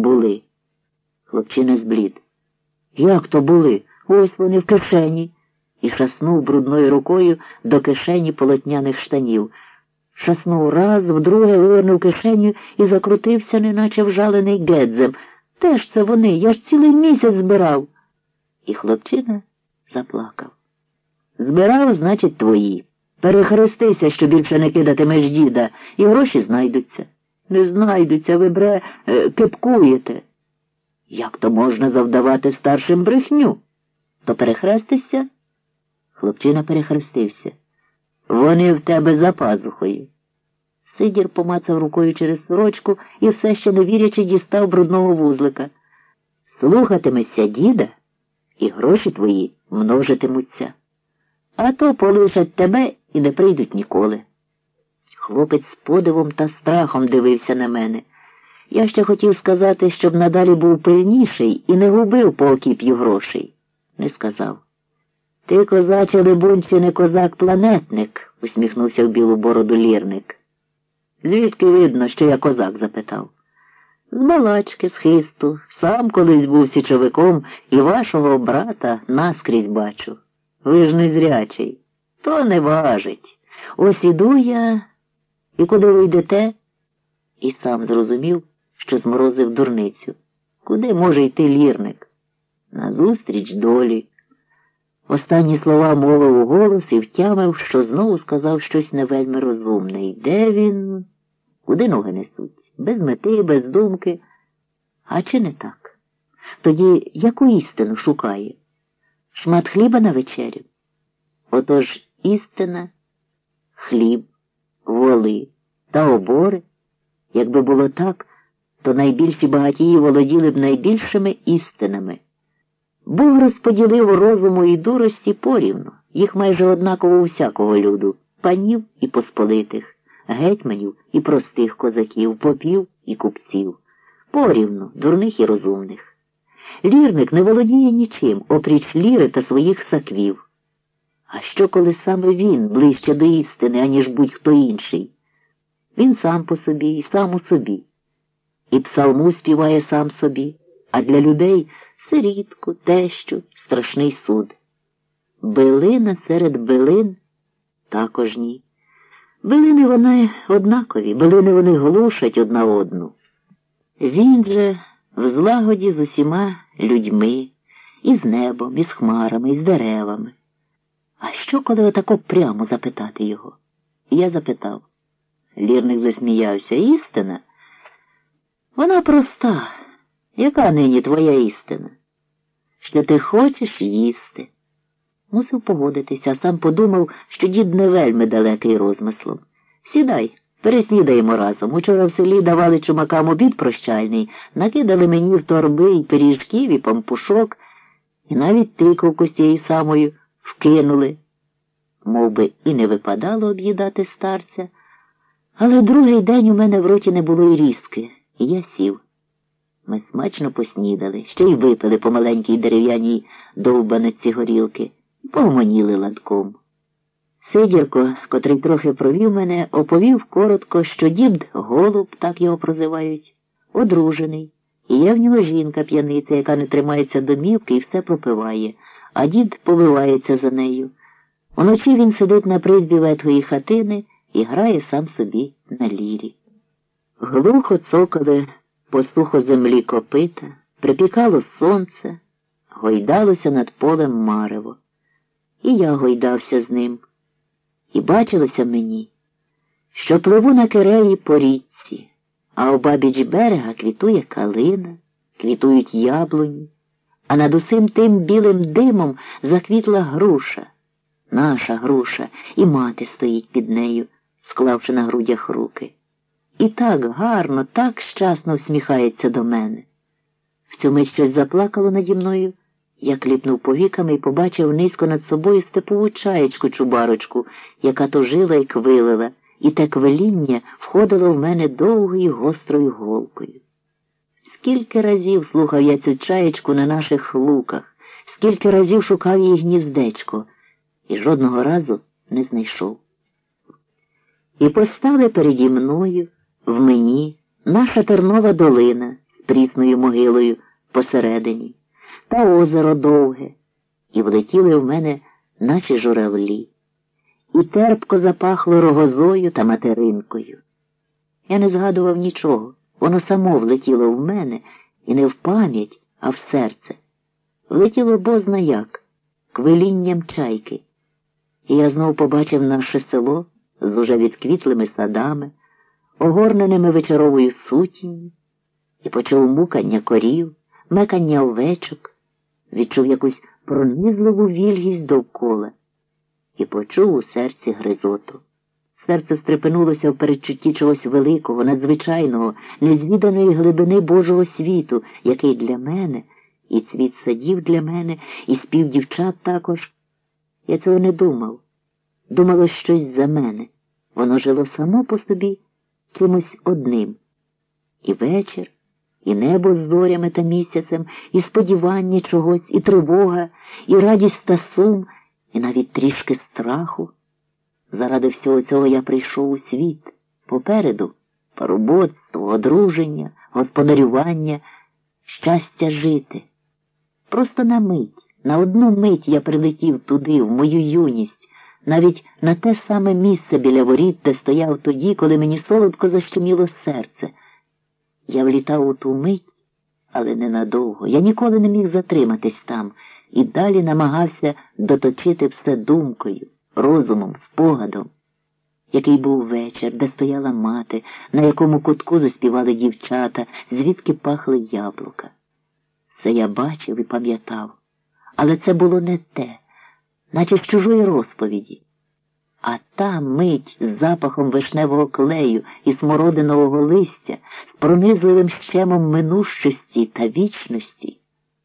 Були. Хлопчина зблід. Як то були? Ось вони в кишені. І шаснув брудною рукою до кишені полотняних штанів. Шаснув раз, вдруге вивернув кишеню і закрутився, неначе вжалений гедзем. Теж це вони, я ж цілий місяць збирав. І хлопчина заплакав. Збирав, значить, твої. Перехрестися, що більше не кидатимеш діда, і гроші знайдуться. Не знайдуться, ви бре, е, кипкуєте. Як то можна завдавати старшим брехню? То перехрестися? Хлопчина перехрестився. Вони в тебе за пазухою. Сидір помацав рукою через сорочку і все ще не вірячи дістав брудного вузлика. Слухатимешся діда, і гроші твої множитимуться. А то полишать тебе і не прийдуть ніколи. Хлопець з подивом та страхом дивився на мене. Я ще хотів сказати, щоб надалі був пильніший і не губив по окіп'ю грошей. Не сказав. Ти, козаче, либунь, чи не козак-планетник, усміхнувся в білу бороду лірник. Звідки видно, що я козак? запитав. З балачки, з хисту, сам колись був січовиком і вашого брата наскрізь бачу. Ви ж не зрячий. То не важить. Ось іду я, і куди ви йдете? І сам зрозумів, що зморозив дурницю. Куди може йти лірник? Назустріч долі. Останні слова мовив у голос і втямив, що знову сказав щось не вельми розумне. Йде він, куди ноги несуть? Без мети, без думки. А чи не так? Тоді яку істину шукає? Шмат хліба на вечерю? Отож істина, хліб, воли та обори. Якби було так, то найбільші багатії володіли б найбільшими істинами. Бог розподілив розуму і дурості порівну, їх майже однаково у всякого люду, панів і посполитих, гетьманів і простих козаків, попів і купців, порівну, дурних і розумних. Лірник не володіє нічим, опріч ліри та своїх саквів. А що, коли саме він ближче до істини, аніж будь-хто інший? Він сам по собі і сам у собі. І псалму співає сам собі, а для людей сирітку, тещу, страшний суд. Билина серед билин також ні. Билини вони однакові, билини вони глушать одна одну. Він же в злагоді з усіма людьми, і з небом, і з хмарами, і з деревами. А що, коли отако прямо запитати його? Я запитав. Лірник засміявся. Істина? Вона проста. Яка нині твоя істина? Що ти хочеш їсти? Мусив погодитися, а сам подумав, що дід не вельми далекий розмислом. Сідай, переснідаємо разом. Учора в селі давали чумакам обід прощальний, накидали мені в торби і пиріжків, і пампушок, і навіть тиковку з тією самою вкинули. Мов би, і не випадало об'їдати старця, але другий день у мене в роті не було й різки, і я сів. Ми смачно поснідали, ще й випили по маленькій дерев'яній довбаниці горілки, погомоніли ладком. Сидірко, котрий трохи провів мене, оповів коротко, що дід голуб, так його прозивають, одружений, і є в нього жінка п'яниця, яка не тримається домівки і все пропиває, а дід повивається за нею. Уночі він сидить на призбі ветхої хатини і грає сам собі на лірі. Глухо цокали по сухо землі копита, припікало сонце, гойдалося над полем марево. І я гойдався з ним. І бачилося мені, що пливу на кереї по річці, а обабіч берега квітує калина, квітують яблуні, а над усім тим білим димом заквітла груша, наша груша, і мати стоїть під нею, склавши на грудях руки. І так гарно, так щасно всміхається до мене. В мить щось заплакало наді мною. Я кліпнув повіками і побачив низько над собою степову чаєчку чубарочку, яка тужила і квилила, і те квиління входило в мене довгою гострою голкою. Скільки разів слухав я цю чаєчку на наших луках, скільки разів шукав її гніздечко, і жодного разу не знайшов. І постали переді мною в мені наша тернова долина, з прісною могилою посередині, та озеро довге, і влетіли в мене наші журавлі, і терпко запахло рогозою та материнкою. Я не згадував нічого, воно само влетіло в мене і не в пам'ять, а в серце. Влетіло бозна як, квилінням чайки. І я знов побачив наше село з уже відквітлими садами, огорненими вечоровою сутінню, і почув мукання корів, мекання овечок, відчув якусь пронизливу вільгість довкола і почув у серці гризоту. Серце стрепенулося в передчутті чогось великого, надзвичайного, незвіданої глибини Божого світу, який для мене, і цвіт садів для мене, і спів дівчат також. Я цього не думав. Думало щось за мене. Воно жило само по собі чимось одним. І вечір, і небо з зорями та місяцем, і сподівання чогось, і тривога, і радість та сум, і навіть трішки страху. Заради всього цього я прийшов у світ. Попереду парубоцтво, одруження, господарювання, щастя жити. Просто на мить, на одну мить я прилетів туди, в мою юність, навіть на те саме місце біля воріт, де стояв тоді, коли мені солодко защеміло серце. Я влітав у ту мить, але ненадовго. Я ніколи не міг затриматись там і далі намагався доточити все думкою, розумом, спогадом. Який був вечір, де стояла мати, на якому кутку заспівали дівчата, звідки пахли яблука. Це я бачив і пам'ятав, але це було не те, наче з чужої розповіді. А та мить з запахом вишневого клею і смородинового листя, з пронизливим щемом минущості та вічності.